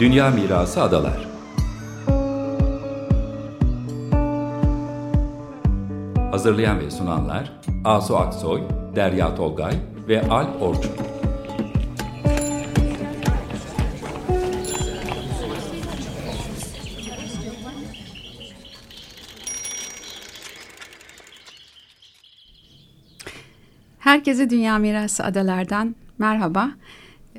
Dünya Mirası Adalar Hazırlayan ve sunanlar Asu Aksoy, Derya Tolgay ve Alp Orçun. Herkese Dünya Mirası Adalar'dan merhaba.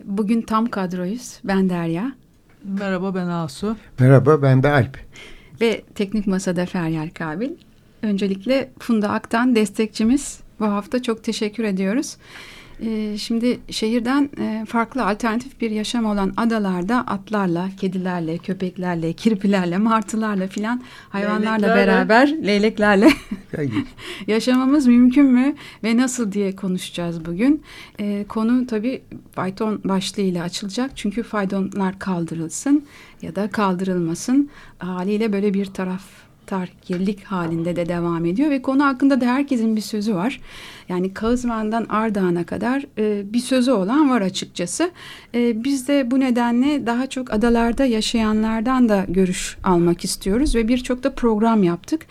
Bugün tam kadroyuz. Ben Derya. Merhaba ben Asu. Merhaba ben de Alp. Ve Teknik Masa'da Feryal Kabil. Öncelikle Funda Aktan destekçimiz. Bu hafta çok teşekkür ediyoruz. Ee, şimdi şehirden e, farklı alternatif bir yaşam olan adalarda atlarla, kedilerle, köpeklerle, kirpilerle, martılarla filan hayvanlarla leyleklerle. beraber leyleklerle yaşamamız mümkün mü ve nasıl diye konuşacağız bugün. Ee, konu tabii fayton başlığıyla açılacak çünkü faytonlar kaldırılsın ya da kaldırılmasın haliyle böyle bir taraf tarihgirlik halinde de devam ediyor ve konu hakkında da herkesin bir sözü var. Yani Kağızman'dan Ardahan'a kadar e, bir sözü olan var açıkçası. E, biz de bu nedenle daha çok adalarda yaşayanlardan da görüş almak istiyoruz ve birçok da program yaptık.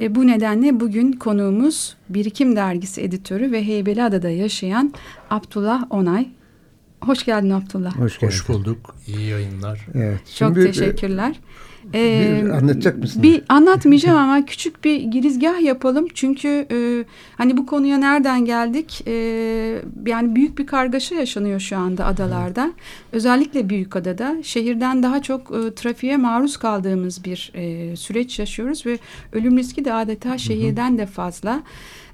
E, bu nedenle bugün konuğumuz Birikim Dergisi editörü ve Heybeliada'da yaşayan Abdullah Onay. Hoş geldin Abdullah. Hoş, Hoş bulduk. İyi yayınlar. Evet. Çok şimdi, teşekkürler. E, ee, bir anlatacak mısın? Bir anlatmayacağım ama küçük bir girizgah yapalım. Çünkü e, hani bu konuya nereden geldik? E, yani büyük bir kargaşa yaşanıyor şu anda adalarda. Özellikle büyük adada şehirden daha çok e, trafiğe maruz kaldığımız bir e, süreç yaşıyoruz ve ölüm riski de adeta şehirden de fazla.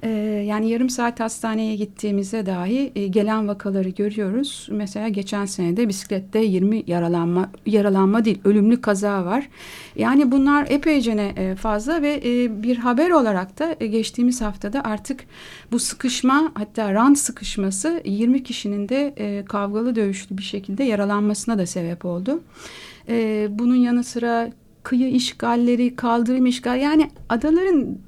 Ee, yani yarım saat hastaneye gittiğimizde dahi e, gelen vakaları görüyoruz. Mesela geçen senede bisiklette 20 yaralanma, yaralanma değil ölümlü kaza var. Yani bunlar epeyce e, fazla ve e, bir haber olarak da geçtiğimiz haftada artık bu sıkışma hatta rant sıkışması 20 kişinin de kavgalı dövüşlü bir şekilde yaralanmasına da sebep oldu. Bunun yanı sıra kıyı işgalleri, kaldırım işgal yani adaların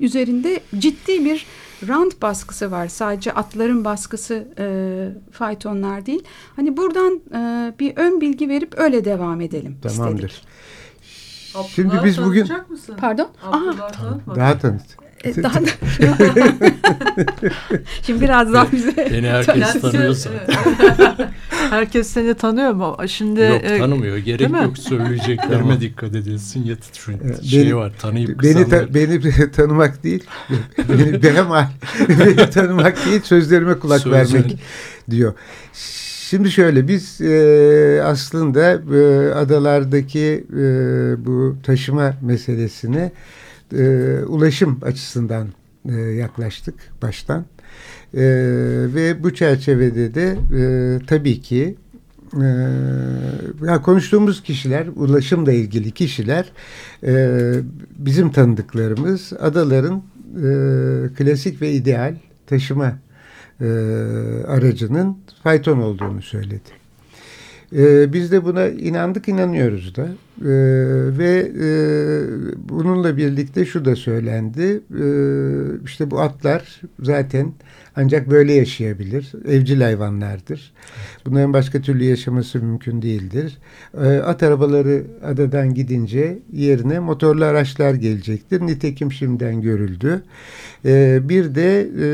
üzerinde ciddi bir rant baskısı var. Sadece atların baskısı e, faytonlar değil. Hani buradan e, bir ön bilgi verip öyle devam edelim Tamamdır. istedik. Şimdi biz bugün mısın? Pardon? Abdullah Aha. Daha tanıt. E, daha da... Şimdi biraz daha bize... Beni herkes tanıyor herkes seni tanıyor mu? Şimdi Yok e, tanımıyor. Gerek yok söyleyeceklerime dikkat edilsin. E, şey beni, var tanıyıp beni, ta, beni tanımak değil. beni, behem, beni tanımak değil sözlerime kulak Sözlerin. vermek diyor. Şimdi şöyle biz e, aslında e, adalardaki e, bu taşıma meselesini e, ulaşım açısından e, yaklaştık baştan. E, ve bu çerçevede de e, tabii ki e, ya konuştuğumuz kişiler, ulaşımla ilgili kişiler e, bizim tanıdıklarımız adaların e, klasik ve ideal taşıma e, aracının fayton olduğunu söyledi. E, biz de buna inandık, inanıyoruz da. E, ve e, bununla birlikte şu da söylendi. E, işte bu atlar zaten ancak böyle yaşayabilir. Evcil hayvanlardır. Bunların başka türlü yaşaması mümkün değildir. E, at arabaları adadan gidince yerine motorlu araçlar gelecektir. Nitekim şimdiden görüldü. E, bir de e,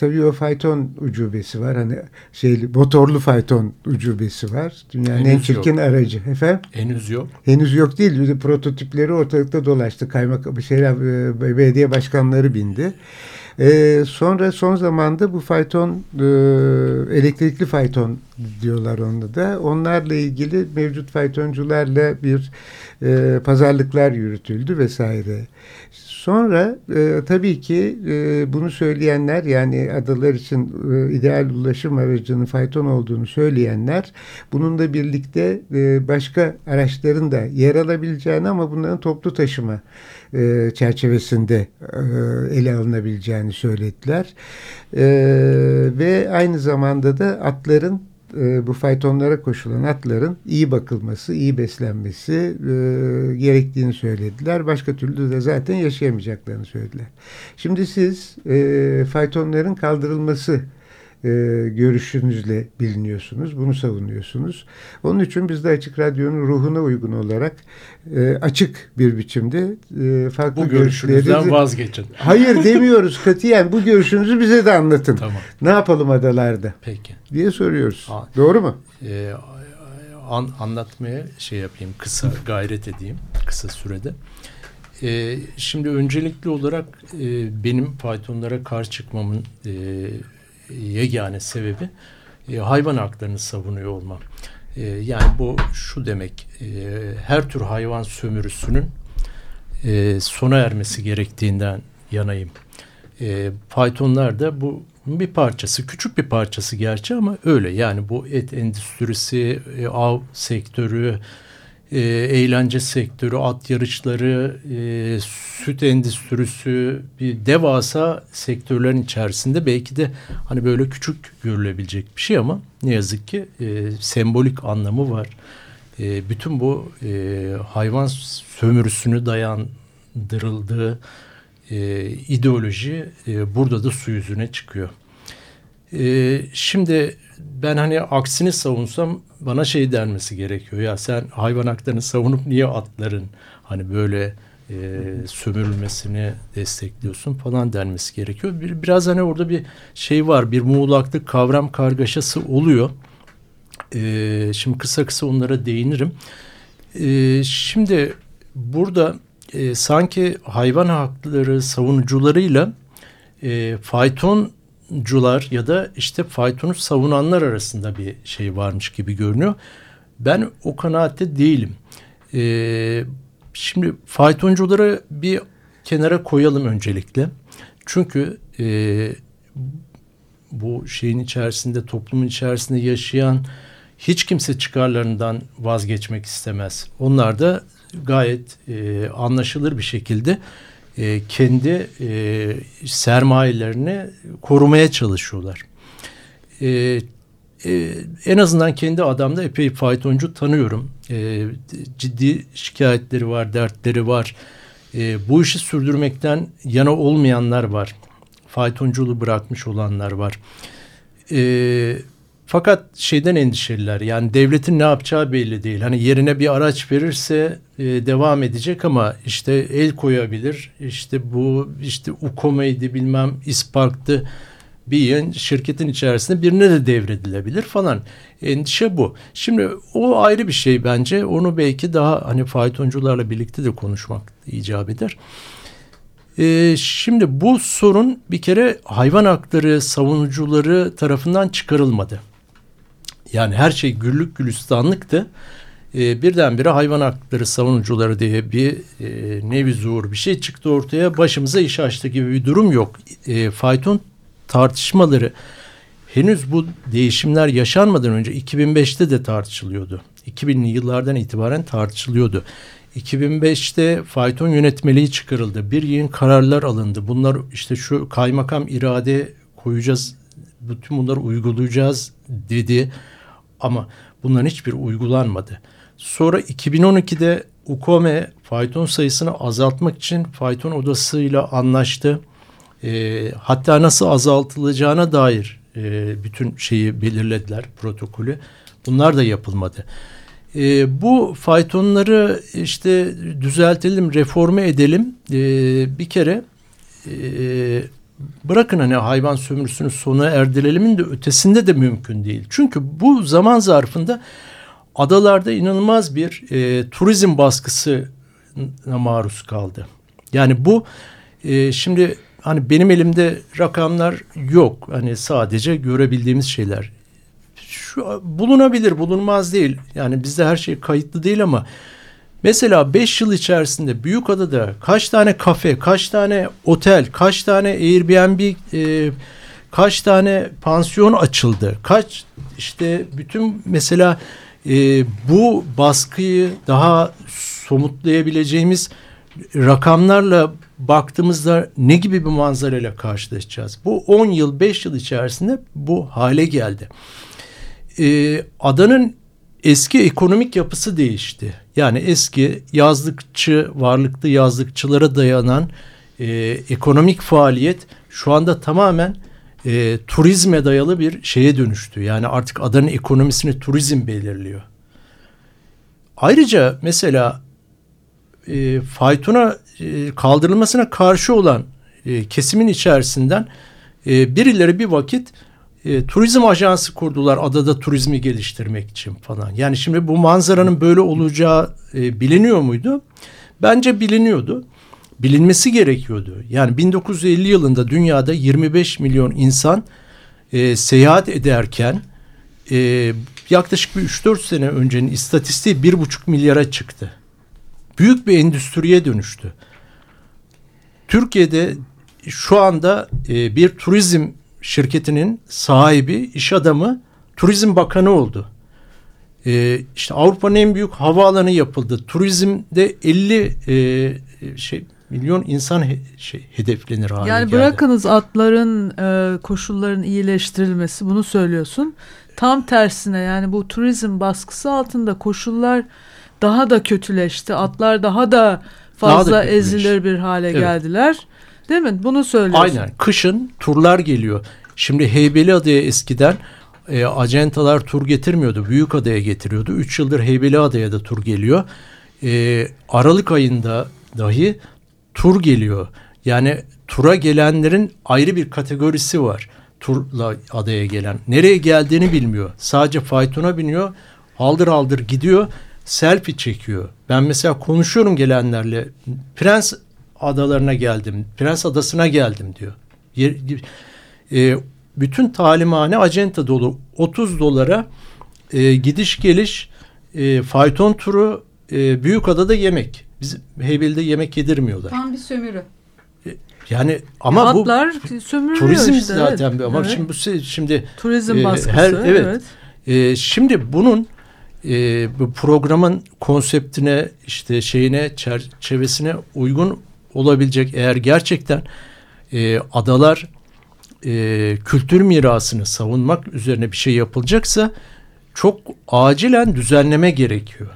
tabii o fayton ucubesi var. Hani şey motorlu fayton ucubesi var. Dünyanın Henüz en çirkin yok. aracı. Efendim? Henüz yok. Henüz yok değil. Prototipleri ortalıkta dolaştı. Kaymak şeyler e, belediye başkanları bindi. E, sonra son zamanda bu fayton e, elektrikli fayton diyorlar onda da. Onlarla ilgili mevcut faytoncularla bir e, pazarlıklar yürütüldü vesaire. Sonra e, tabii ki e, bunu söyleyenler yani adalar için e, ideal ulaşım aracının fayton olduğunu söyleyenler bununla birlikte e, başka araçların da yer alabileceğini ama bunların toplu taşıma e, çerçevesinde e, ele alınabileceğini söylediler. E, ve aynı zamanda da atların bu faytonlara koşulan atların iyi bakılması, iyi beslenmesi e, gerektiğini söylediler. Başka türlü de zaten yaşayamayacaklarını söylediler. Şimdi siz e, faytonların kaldırılması e, görüşünüzle biliniyorsunuz. Bunu savunuyorsunuz. Onun için biz de Açık Radyo'nun ruhuna uygun olarak e, açık bir biçimde e, farklı Bu görüşünüzden vazgeçin. Hayır demiyoruz katiyen. Bu görüşünüzü bize de anlatın. Tamam. Ne yapalım adalarda? Peki. Diye soruyoruz. A Doğru mu? E, an, anlatmaya şey yapayım. Kısa gayret edeyim. Kısa sürede. E, şimdi öncelikli olarak e, benim faytonlara karşı çıkmamın e, yegane sebebi e, hayvan haklarını savunuyor olmam. E, yani bu şu demek, e, her tür hayvan sömürüsünün e, sona ermesi gerektiğinden yanayım. E, faytonlar da bu bir parçası, küçük bir parçası gerçi ama öyle. Yani bu et endüstrisi, e, av sektörü, e, eğlence sektörü, at yarışları, e, süt endüstrisi bir devasa sektörlerin içerisinde belki de hani böyle küçük görülebilecek bir şey ama ne yazık ki e, sembolik anlamı var. E, bütün bu e, hayvan sömürüsünü dayandırıldığı e, ideoloji e, burada da su yüzüne çıkıyor. E, şimdi ben hani aksini savunsam bana şey denmesi gerekiyor. Ya sen hayvan haklarını savunup niye atların hani böyle e, sömürülmesini destekliyorsun falan denmesi gerekiyor. Bir, biraz hani orada bir şey var. Bir muğlaklık kavram kargaşası oluyor. E, şimdi kısa kısa onlara değinirim. E, şimdi burada e, sanki hayvan hakları savunucularıyla e, fayton cular ya da işte faytonu savunanlar arasında bir şey varmış gibi görünüyor. Ben o kanaatte değilim. Ee, şimdi faytoncuları bir kenara koyalım öncelikle. Çünkü e, bu şeyin içerisinde, toplumun içerisinde yaşayan hiç kimse çıkarlarından vazgeçmek istemez. Onlar da gayet e, anlaşılır bir şekilde e, kendi e, sermayelerini korumaya çalışıyorlar. E, e, en azından kendi adamda epey faytoncu tanıyorum. E, ciddi şikayetleri var, dertleri var. E, bu işi sürdürmekten yana olmayanlar var. Faytonculuğu bırakmış olanlar var. E, fakat şeyden endişeliler yani devletin ne yapacağı belli değil. Hani yerine bir araç verirse e, devam edecek ama işte el koyabilir. İşte bu işte Ukome'ydi bilmem İspark'tı bir yön şirketin içerisinde birine de devredilebilir falan. Endişe bu. Şimdi o ayrı bir şey bence. Onu belki daha hani faytoncularla birlikte de konuşmak icap eder. Ee, şimdi bu sorun bir kere hayvan hakları savunucuları tarafından çıkarılmadı. Yani her şey güllük gülistanlıktı. E, birdenbire hayvan hakları savunucuları diye bir e, nevi zuhur bir şey çıktı ortaya. Başımıza iş açtı gibi bir durum yok. E, fayton tartışmaları henüz bu değişimler yaşanmadan önce 2005'te de tartışılıyordu. 2000'li yıllardan itibaren tartışılıyordu. 2005'te fayton yönetmeliği çıkarıldı. Bir yığın kararlar alındı. Bunlar işte şu kaymakam irade koyacağız, bütün bunları uygulayacağız dedi. Ama bunların hiçbir uygulanmadı. Sonra 2012'de UKOME fayton sayısını azaltmak için fayton odasıyla anlaştı. E, hatta nasıl azaltılacağına dair e, bütün şeyi belirlediler protokolü. Bunlar da yapılmadı. E, bu faytonları işte düzeltelim, reforme edelim. E, bir kere e, bırakın hani hayvan sömürüsünü sona erdirelimin de ötesinde de mümkün değil. Çünkü bu zaman zarfında adalarda inanılmaz bir e, turizm baskısına maruz kaldı. Yani bu e, şimdi hani benim elimde rakamlar yok. Hani sadece görebildiğimiz şeyler. Şu bulunabilir, bulunmaz değil. Yani bizde her şey kayıtlı değil ama Mesela 5 yıl içerisinde Büyükada'da kaç tane kafe, kaç tane otel, kaç tane Airbnb, e, kaç tane pansiyon açıldı? Kaç işte bütün mesela e, bu baskıyı daha somutlayabileceğimiz rakamlarla baktığımızda ne gibi bir manzarayla karşılaşacağız? Bu 10 yıl, 5 yıl içerisinde bu hale geldi. Ee, adanın eski ekonomik yapısı değişti. Yani eski yazlıkçı, varlıklı yazlıkçılara dayanan e, ekonomik faaliyet şu anda tamamen e, turizme dayalı bir şeye dönüştü. Yani artık adanın ekonomisini turizm belirliyor. Ayrıca mesela e, faytona e, kaldırılmasına karşı olan e, kesimin içerisinden e, birileri bir vakit e, turizm ajansı kurdular adada turizmi geliştirmek için falan. Yani şimdi bu manzaranın böyle olacağı e, biliniyor muydu? Bence biliniyordu. Bilinmesi gerekiyordu. Yani 1950 yılında dünyada 25 milyon insan e, seyahat ederken e, yaklaşık bir 3-4 sene öncenin istatistiği 1,5 milyara çıktı. Büyük bir endüstriye dönüştü. Türkiye'de şu anda e, bir turizm şirketinin sahibi, iş adamı, turizm bakanı oldu. E, işte Avrupa'nın en büyük havaalanı yapıldı. Turizmde 50 e, şey milyon insan he, şey, hedeflenir hale yani geldi. bırakınız atların e, koşulların iyileştirilmesi bunu söylüyorsun. Tam tersine yani bu turizm baskısı altında koşullar daha da kötüleşti. Atlar daha da fazla daha da ezilir bir hale evet. geldiler. Değil mi? Bunu söylüyorsun. Aynen. Kışın turlar geliyor. Şimdi Heybeliada'ya eskiden e, acentalar tur getirmiyordu. Büyük adaya getiriyordu. Üç yıldır Heybeliada'ya da tur geliyor. E, Aralık ayında dahi tur geliyor. Yani tura gelenlerin ayrı bir kategorisi var. Turla adaya gelen. Nereye geldiğini bilmiyor. Sadece faytona biniyor. Haldır haldır gidiyor. Selfie çekiyor. Ben mesela konuşuyorum gelenlerle. Prens adalarına geldim. Prens adasına geldim diyor. Yer, e, bütün talimhane acenta dolu. 30 dolara e, gidiş geliş e, fayton turu e, büyük adada yemek. Biz Heybeli'de yemek yedirmiyorlar. Tam bir sömürü. E, yani ama Atlar bu turizm işte, zaten evet. ama evet. şimdi bu şimdi turizm baskısı her, evet. evet. E, şimdi bunun e, bu programın konseptine işte şeyine çerçevesine uygun olabilecek eğer gerçekten e, adalar e, kültür mirasını savunmak üzerine bir şey yapılacaksa çok acilen düzenleme gerekiyor.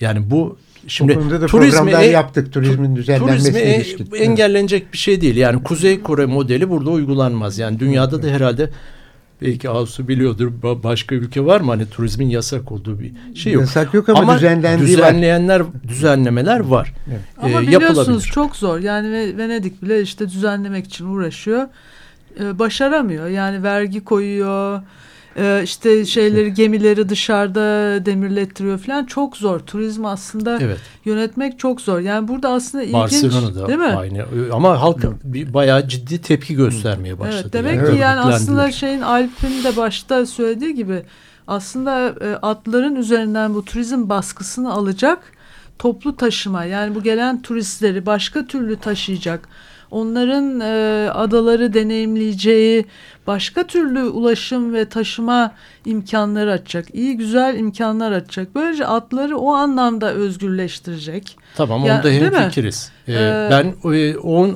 Yani bu Şimdi da turizmi e, yaptık turizmin düzenlenmesine turizmi ilişkin. engellenecek bir şey değil. Yani Kuzey Kore modeli burada uygulanmaz. Yani dünyada da herhalde belki Asu biliyordur başka ülke var mı hani turizmin yasak olduğu bir şey yok. Yasak yok ama, ama düzenleyenler var. düzenlemeler var. Evet. Ama ee, biliyorsunuz çok zor. Yani Venedik bile işte düzenlemek için uğraşıyor. Ee, başaramıyor. Yani vergi koyuyor e, işte şeyleri gemileri dışarıda demirlettiriyor falan çok zor. Turizm aslında evet. yönetmek çok zor. Yani burada aslında ilginç Barcelona'da değil mi? Aynı. Ama halk bir, bayağı ciddi tepki göstermeye başladı. Evet, demek yani. ki yani aslında şeyin Alp'in de başta söylediği gibi aslında e, atların üzerinden bu turizm baskısını alacak toplu taşıma yani bu gelen turistleri başka türlü taşıyacak onların e, adaları deneyimleyeceği başka türlü ulaşım ve taşıma imkanları açacak. İyi güzel imkanlar açacak. Böylece atları o anlamda özgürleştirecek. Tamam ya, onda hemfikiriz. Ee, ee, ben 10 e,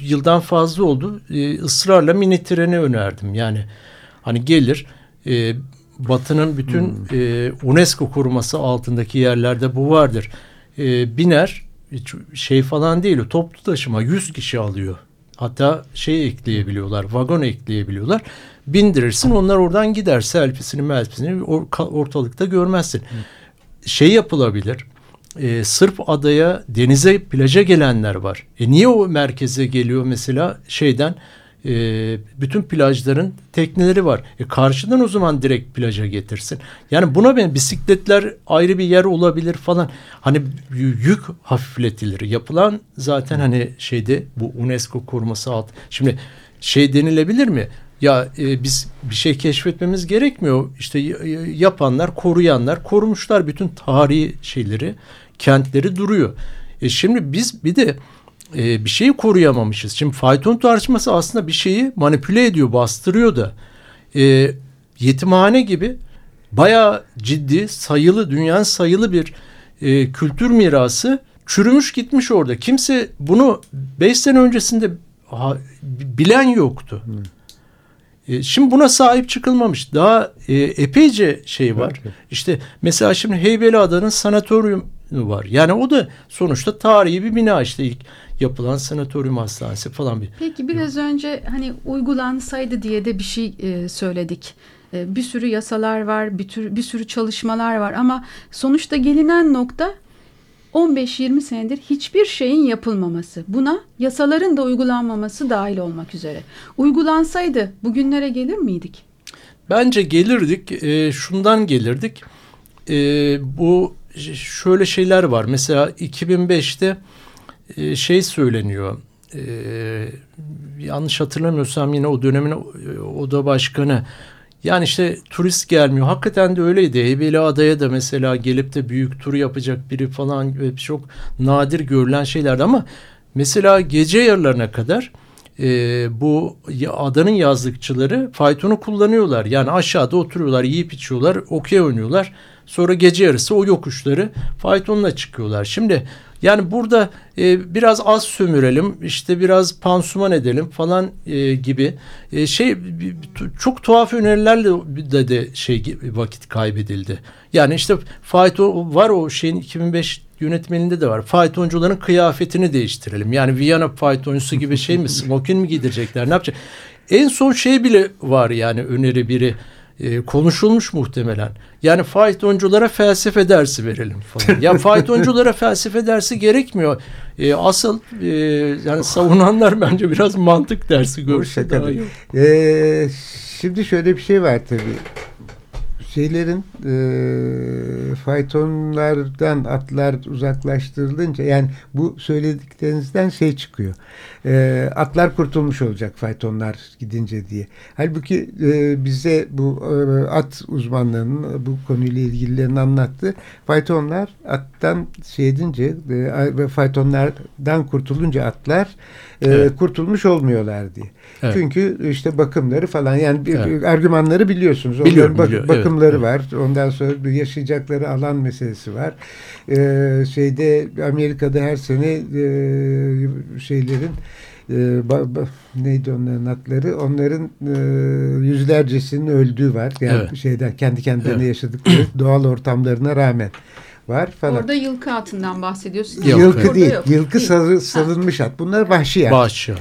yıldan fazla oldu. Ee, ısrarla mini treni önerdim. Yani hani gelir e, Batı'nın bütün hmm. e, UNESCO koruması altındaki yerlerde bu vardır. E, biner şey falan değil o toplu taşıma 100 kişi alıyor. Hatta şey ekleyebiliyorlar, vagon ekleyebiliyorlar. Bindirirsin onlar oradan gider. Selfisini melfisini ortalıkta görmezsin. Hı. Şey yapılabilir. E, sırf adaya, denize, plaja gelenler var. E niye o merkeze geliyor mesela şeyden? E, bütün plajların tekneleri var. E karşıdan o zaman direkt plaja getirsin. Yani buna ben bisikletler ayrı bir yer olabilir falan. Hani yük hafifletilir. Yapılan zaten hani şeyde bu UNESCO koruması alt. Şimdi şey denilebilir mi? Ya e, biz bir şey keşfetmemiz gerekmiyor. İşte yapanlar, koruyanlar korumuşlar bütün tarihi şeyleri, kentleri duruyor. E şimdi biz bir de e, bir şeyi koruyamamışız. Şimdi fayton tartışması aslında bir şeyi manipüle ediyor, bastırıyor da. E, yetimhane gibi bayağı ciddi, sayılı, dünyanın sayılı bir e, kültür mirası çürümüş gitmiş orada. Kimse bunu beş sene öncesinde ha, bilen yoktu. Hmm. Şimdi buna sahip çıkılmamış. Daha e, epeyce şey var. Evet. İşte mesela şimdi Heybeliada'nın sanatoryum var. Yani o da sonuçta tarihi bir bina işte ilk yapılan sanatoryum hastanesi falan bir. Peki biraz önce hani uygulansaydı diye de bir şey e, söyledik. E, bir sürü yasalar var, bir, tür, bir sürü çalışmalar var ama sonuçta gelinen nokta 15-20 senedir hiçbir şeyin yapılmaması. Buna yasaların da uygulanmaması dahil olmak üzere. Uygulansaydı bugünlere gelir miydik? Bence gelirdik. E, şundan gelirdik. E, bu şöyle şeyler var. Mesela 2005'te e, şey söyleniyor. E, yanlış hatırlamıyorsam yine o dönemin oda başkanı yani işte turist gelmiyor. Hakikaten de öyleydi. Heybeli Adaya da mesela gelip de büyük tur yapacak biri falan çok nadir görülen şeylerdi ama mesela gece yarılarına kadar e, bu adanın yazlıkçıları faytonu kullanıyorlar. Yani aşağıda oturuyorlar, yiyip içiyorlar, okey oynuyorlar. Sonra gece yarısı o yokuşları faytonla çıkıyorlar. Şimdi yani burada e, biraz az sömürelim, işte biraz pansuman edelim falan e, gibi e, şey çok tuhaf önerilerle de, de şey vakit kaybedildi. Yani işte fayton var o şeyin 2005 yönetmeninde de var. Faytoncuların kıyafetini değiştirelim. Yani Viyana faytoncusu gibi şey mi smokin mi giydirecekler ne yapacak? En son şey bile var yani öneri biri e, konuşulmuş muhtemelen. Yani faytonculara felsefe dersi verelim falan. ya faytonculara felsefe dersi gerekmiyor. E, asıl e, yani savunanlar bence biraz mantık dersi görse daha iyi. Ee, şimdi şöyle bir şey var tabii şeylerin e, faytonlardan atlar uzaklaştırılınca yani bu söylediklerinizden şey çıkıyor. E, atlar kurtulmuş olacak faytonlar gidince diye. Halbuki e, bize bu e, at uzmanlarının bu konuyla ilgililerini anlattı. Faytonlar attan şey edince e, faytonlardan kurtulunca atlar e, evet. kurtulmuş olmuyorlar diye. Evet. Çünkü işte bakımları falan yani evet. argümanları biliyorsunuz. Biliyorum, bak, biliyorum. bakımları evet. Var. Ondan sonra yaşayacakları alan meselesi var. Ee, şeyde Amerika'da her sene e, şeylerin e, ba, ba, neydi onların adları? Onların e, yüzlercesinin öldüğü var. Yani evet. şeyden kendi kendilerine evet. yaşadıkları doğal ortamlarına rağmen var falan. Orada yılkı atından bahsediyorsun. Yok, yılkı değil. Yok. Yılkı değil. salınmış at. Bunlar vahşi at. Vahşi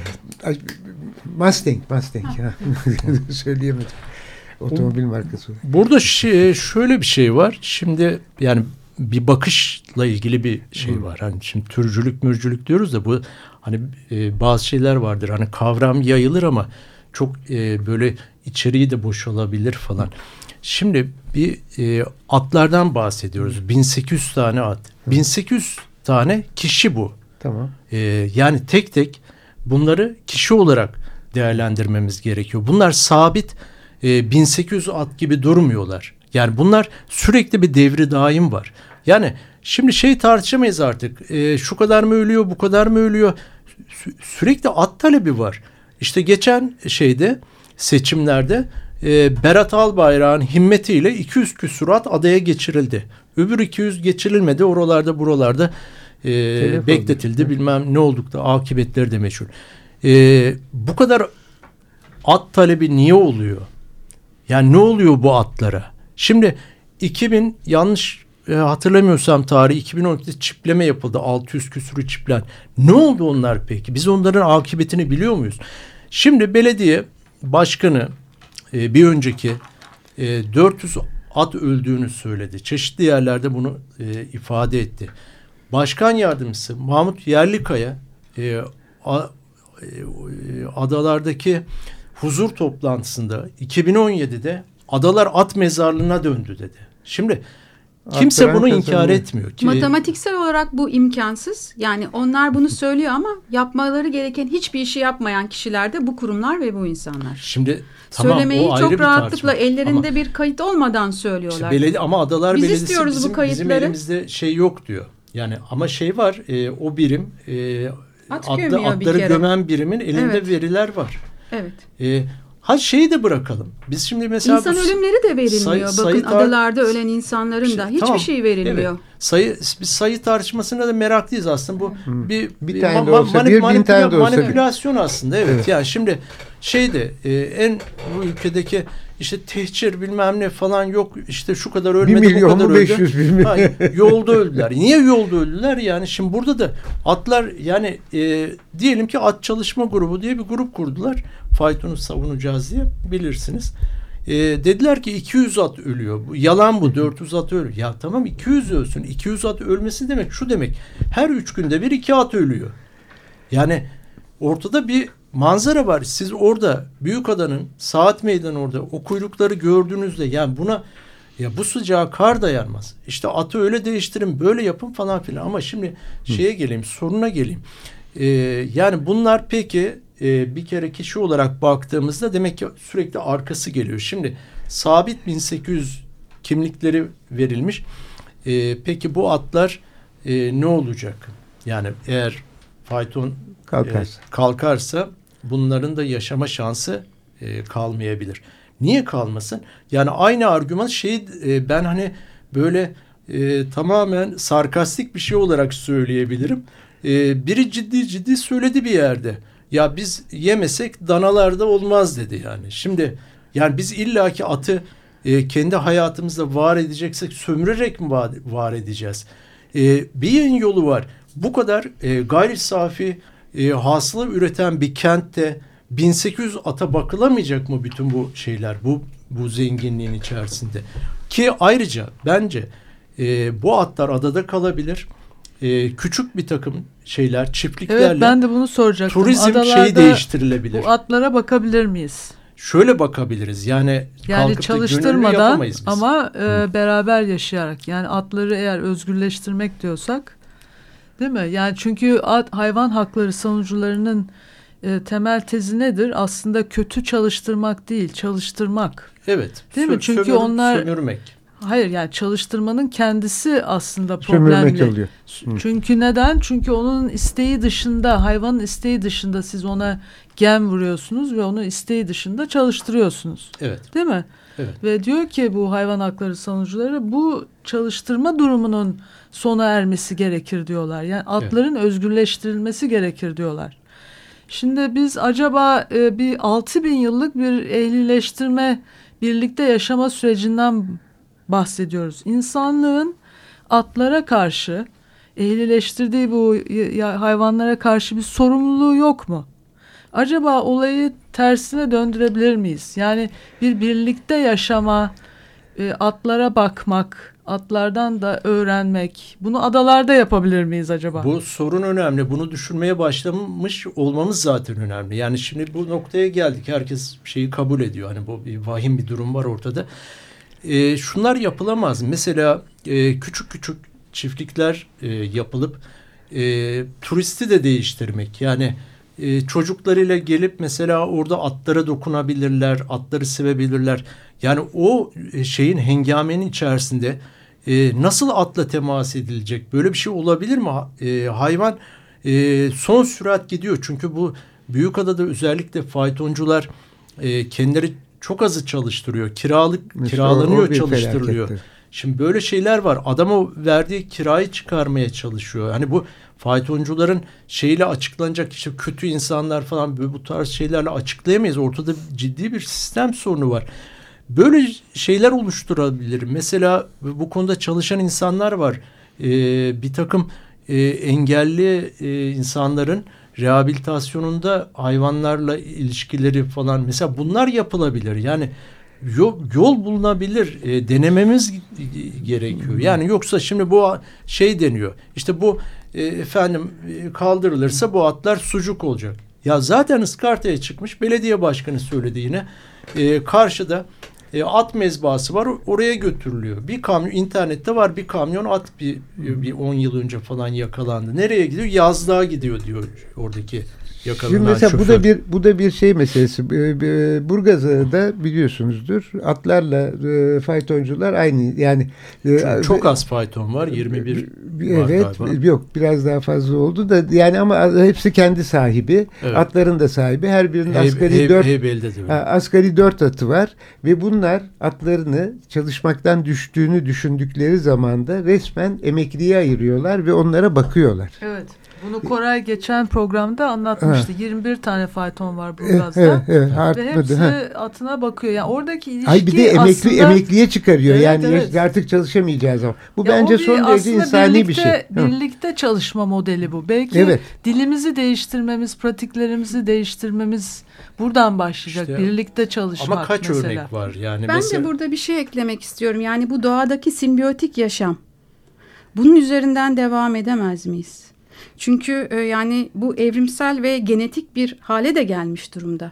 Mustang. Mustang. Söyleyemedim. Otomobil markası. Burada şey, şöyle bir şey var. Şimdi yani bir bakışla ilgili bir şey var. Hani şimdi türcülük mürcülük diyoruz da bu hani e, bazı şeyler vardır. Hani kavram yayılır ama çok e, böyle içeriği de boş olabilir falan. Şimdi bir e, atlardan bahsediyoruz. 1800 tane at. 1800 tane kişi bu. Tamam. E, yani tek tek bunları kişi olarak değerlendirmemiz gerekiyor. Bunlar sabit e, 1800 at gibi durmuyorlar. Yani bunlar sürekli bir devri daim var. Yani şimdi şey tartışamayız artık. E, şu kadar mı ölüyor, bu kadar mı ölüyor? Sü sürekli at talebi var. İşte geçen şeyde seçimlerde e, Berat Albayrak'ın himmetiyle 200 küsurat adaya geçirildi. Öbür 200 geçirilmedi. Oralarda buralarda e, bekletildi. Bilmem ne oldukta akıbetleri de meşhur. E, bu kadar at talebi niye oluyor? Yani ne oluyor bu atlara? Şimdi 2000 yanlış e, hatırlamıyorsam tarihi 2012'de çipleme yapıldı. 600 küsürü çiplen. Ne oldu onlar peki? Biz onların akıbetini biliyor muyuz? Şimdi belediye başkanı e, bir önceki e, 400 at öldüğünü söyledi. Çeşitli yerlerde bunu e, ifade etti. Başkan yardımcısı Mahmut Yerlikaya e, a, e, adalardaki huzur toplantısında 2017'de adalar at mezarlığına döndü dedi. Şimdi Kimse bunu inkar etmiyor. Ki... Matematiksel olarak bu imkansız. Yani onlar bunu söylüyor ama yapmaları gereken hiçbir işi yapmayan kişiler de bu kurumlar ve bu insanlar. Şimdi tamam, Söylemeyi o çok rahatlıkla ellerinde ama, bir kayıt olmadan söylüyorlar. Işte beledi ama Adalar Biz Belediyesi istiyoruz bizim, bu kayıtları. bizim elimizde şey yok diyor. Yani ama şey var e, o birim e, At adlı, atları gömen birimin elinde evet. veriler var. Evet. E, Ha şeyi de bırakalım. Biz şimdi mesela insan ölümleri de verilmiyor. Say, Bakın sayı adalarda ölen insanların işte, da hiçbir tamam, şey verilmiyor. Evet. Sayı biz sayı tartışmasına da meraklıyız aslında. Bu hmm. bir bir tane ma, de olsa, manip, bir bin tane de olsa manipülasyon aslında evet. evet. Yani şimdi şeyde e, en bu ülkedeki işte tehcir bilmem ne falan yok işte şu kadar ölmedi 1 milyon bu kadar mu 500 öldü. bin? Hayır, yolda öldüler. Niye yolda öldüler? Yani şimdi burada da atlar yani e, diyelim ki at çalışma grubu diye bir grup kurdular. Fayton'u savunacağız diye bilirsiniz. E, dediler ki 200 at ölüyor. Yalan bu 400 at ölüyor. Ya tamam 200 ölsün. 200 at ölmesi demek şu demek. Her üç günde bir iki at ölüyor. Yani ortada bir manzara var. Siz orada Büyükada'nın saat meydanı orada o kuyrukları gördüğünüzde yani buna ya bu sıcağa kar dayanmaz. İşte atı öyle değiştirin böyle yapın falan filan. Ama şimdi şeye geleyim soruna geleyim. Ee, yani bunlar peki e, bir kere kişi olarak baktığımızda demek ki sürekli arkası geliyor. Şimdi sabit 1800 kimlikleri verilmiş. Ee, peki bu atlar e, ne olacak? Yani eğer fayton kalkarsa. E, kalkarsa bunların da yaşama şansı e, kalmayabilir. Niye kalmasın? Yani aynı argüman şey e, ben hani böyle e, tamamen sarkastik bir şey olarak söyleyebilirim. E, biri ciddi ciddi söyledi bir yerde. Ya biz yemesek danalarda olmaz dedi yani. Şimdi yani biz illaki atı e, kendi hayatımızda var edeceksek sömürerek mi var, var edeceğiz? E, bir yayın yolu var. Bu kadar e, gayri safi e, hasıla üreten bir kentte 1800 ata bakılamayacak mı bütün bu şeyler bu bu zenginliğin içerisinde ki ayrıca bence e, bu atlar adada kalabilir e, küçük bir takım şeyler çiftliklerle evet, ben de bunu soracaktım. turizm Adalarda şeyi değiştirilebilir. Bu atlara bakabilir miyiz? Şöyle bakabiliriz yani yani çalıştırmadan ama e, beraber yaşayarak yani atları eğer özgürleştirmek diyorsak değil mi? Yani çünkü at, hayvan hakları savunucularının e, temel tezi nedir? Aslında kötü çalıştırmak değil, çalıştırmak. Evet. Değil mi? Çünkü sömür, onlar sömürmek. Hayır yani çalıştırmanın kendisi aslında problemli. oluyor. Çünkü neden? Çünkü onun isteği dışında, hayvanın isteği dışında siz ona gem vuruyorsunuz ve onu isteği dışında çalıştırıyorsunuz. Evet. Değil mi? Evet. Ve diyor ki bu hayvan hakları savunucuları bu çalıştırma durumunun sona ermesi gerekir diyorlar. Yani atların evet. özgürleştirilmesi gerekir diyorlar. Şimdi biz acaba e, bir 6 bin yıllık bir ehlileştirme birlikte yaşama sürecinden bahsediyoruz. İnsanlığın atlara karşı ehlileştirdiği bu hayvanlara karşı bir sorumluluğu yok mu? Acaba olayı tersine döndürebilir miyiz? Yani bir birlikte yaşama, e, atlara bakmak, atlardan da öğrenmek. Bunu adalarda yapabilir miyiz acaba? Bu sorun önemli. Bunu düşünmeye başlamış olmamız zaten önemli. Yani şimdi bu noktaya geldik. Herkes şeyi kabul ediyor. Hani bu bir vahim bir durum var ortada. E, şunlar yapılamaz. Mesela e, küçük küçük çiftlikler e, yapılıp e, turisti de değiştirmek. Yani e, çocuklarıyla gelip mesela orada atlara dokunabilirler, atları sevebilirler. Yani o e, şeyin hengamenin içerisinde e, nasıl atla temas edilecek? Böyle bir şey olabilir mi? E, hayvan e, son sürat gidiyor. Çünkü bu Büyükada'da özellikle faytoncular e, kendileri çok azı çalıştırıyor. Kiralık Mesela kiralanıyor, çalıştırılıyor. Şimdi böyle şeyler var. Adam o verdiği kirayı çıkarmaya çalışıyor. Hani bu faytoncuların şeyle açıklanacak işte kötü insanlar falan bu tarz şeylerle açıklayamayız. Ortada ciddi bir sistem sorunu var. Böyle şeyler oluşturabilir. Mesela bu konuda çalışan insanlar var. Ee, bir takım e, engelli e, insanların rehabilitasyonunda hayvanlarla ilişkileri falan mesela bunlar yapılabilir. Yani yol, yol bulunabilir. E, denememiz gerekiyor. Yani yoksa şimdi bu şey deniyor. İşte bu e, efendim e, kaldırılırsa bu atlar sucuk olacak. Ya zaten ıskartaya çıkmış belediye başkanı söyledi yine. E, karşıda e, at mezbası var oraya götürülüyor. Bir kamyon internette var bir kamyon at bir bir 10 yıl önce falan yakalandı. Nereye gidiyor? Yazlığa gidiyor diyor oradaki yakalanan Şimdi mesela şoför. bu da bir bu da bir şey meselesi. Burgaz'da biliyorsunuzdur. Atlarla e, faytoncular aynı. Yani e, çok, çok az fayton var. 21 Evet, galiba. yok biraz daha fazla oldu da yani ama hepsi kendi sahibi. Evet. Atların da sahibi. Her birinin Heyb, asgari Heyb, 4 Heybel'de asgari 4 atı var ve bunlar atlarını çalışmaktan düştüğünü düşündükleri zamanda resmen emekliye ayırıyorlar ve onlara bakıyorlar. Evet. Bunu Koray geçen programda anlatmıştı. Ha. 21 tane fayton var Burgaz'da. Evet, evet, evet, Ve hepsi ha. atına bakıyor. Yani oradaki ilişki Ay bir de emekli, aslında... emekliye çıkarıyor. Evet, yani evet. artık çalışamayacağız ama. Bu ya bence son derece insani birlikte, bir şey. Birlikte çalışma modeli bu. Belki evet. dilimizi değiştirmemiz, pratiklerimizi değiştirmemiz buradan başlayacak. İşte, birlikte çalışmak Ama kaç mesela. örnek var? Yani ben mesela... de burada bir şey eklemek istiyorum. Yani bu doğadaki simbiyotik yaşam. Bunun üzerinden devam edemez miyiz? Çünkü e, yani bu evrimsel ve genetik bir hale de gelmiş durumda.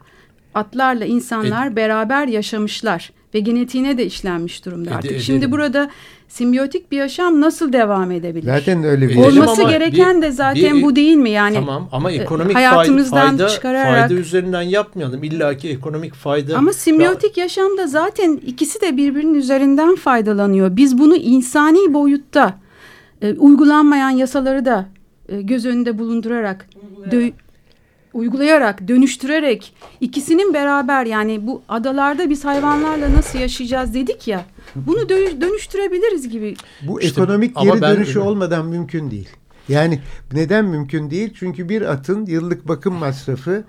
Atlarla insanlar Ed beraber yaşamışlar ve genetiğine de işlenmiş durumda Ed artık. Edelim. Şimdi burada simbiyotik bir yaşam nasıl devam edebilir? Zaten öyle bir Olması ama gereken bir, de zaten bir, bu değil mi? Yani Tamam ama e, ekonomik hayatımızdan fayda, çıkararak fayda üzerinden yapmayalım. İlla ki ekonomik fayda. Ama simbiyotik yaşamda zaten ikisi de birbirinin üzerinden faydalanıyor. Biz bunu insani boyutta e, uygulanmayan yasaları da e, göz önünde bulundurarak dö uygulayarak, dönüştürerek ikisinin beraber yani bu adalarda biz hayvanlarla nasıl yaşayacağız dedik ya. Bunu dönüştürebiliriz gibi. Bu işte, ekonomik geri ben, dönüşü olmadan mümkün değil. Yani neden mümkün değil? Çünkü bir atın yıllık bakım masrafı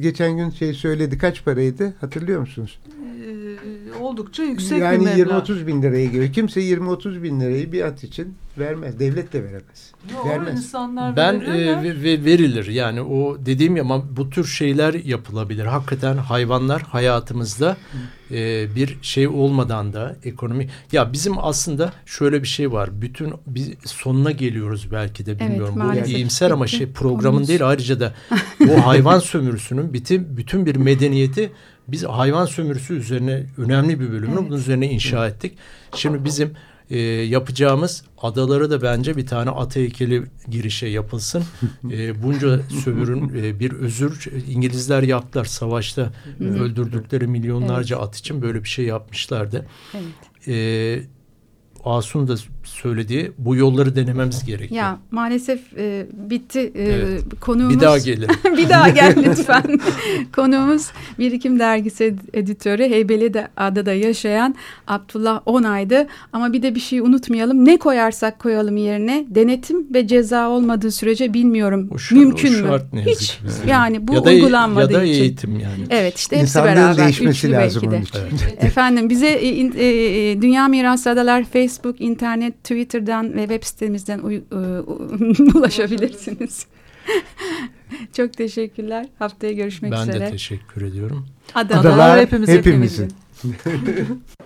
geçen gün şey söyledi kaç paraydı hatırlıyor musunuz? Ee, oldukça yüksek yani bir meblağ. Yani 20-30 bin liraya geliyor. Kimse 20-30 bin lirayı bir at için vermez. Devlet de veremez. Yok, vermez. insanlar ben e, ve, verilir. Yani o dediğim ya ama bu tür şeyler yapılabilir. Hakikaten hayvanlar hayatımızda e, bir şey olmadan da ekonomi ya bizim aslında şöyle bir şey var. Bütün biz sonuna geliyoruz belki de bilmiyorum. Evet, bu iyimser ama şey programın Olmuş. değil ayrıca da bu hayvan sömürüsünün bütün bütün bir medeniyeti biz hayvan sömürüsü üzerine önemli bir bölümünü evet. bunun üzerine inşa ettik. Şimdi bizim e, yapacağımız adalara da bence bir tane at heykeli girişe yapılsın. e, bunca sömürün e, bir özür İngilizler yaptılar savaşta öldürdükleri milyonlarca evet. at için böyle bir şey yapmışlardı. Evet. E, Asun da söylediği bu yolları denememiz gerekiyor. Ya maalesef e, bitti e, evet. konuğumuz. Bir daha gelin. bir daha gel lütfen. konuğumuz Birikim Dergisi editörü Heybeli'de adada yaşayan Abdullah Onay'dı. Ama bir de bir şey unutmayalım. Ne koyarsak koyalım yerine denetim ve ceza olmadığı sürece bilmiyorum o şart, mümkün o mü? Hiç. Yani bu ya da, uygulanmadığı ya da için. eğitim yani. Evet işte hepsi İnsanların beraber. değişmesi lazım belki de. Evet. Efendim bize e, e, Dünya Mirası Adalar Facebook, internet, Twitter'dan ve web sitemizden e, ulaşabilirsiniz. Çok teşekkürler. Haftaya görüşmek ben üzere. Ben de teşekkür ediyorum. Adalar, Adalar hepimiz hepimizin.